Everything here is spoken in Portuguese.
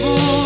contigo.